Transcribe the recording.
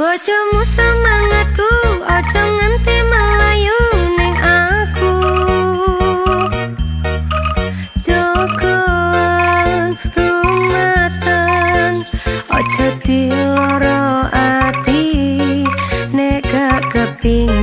Wajahmu semangatku Ojo nganti melayu Ning aku. Jogon Rumatan Ojo diloro Ati Nek gak keping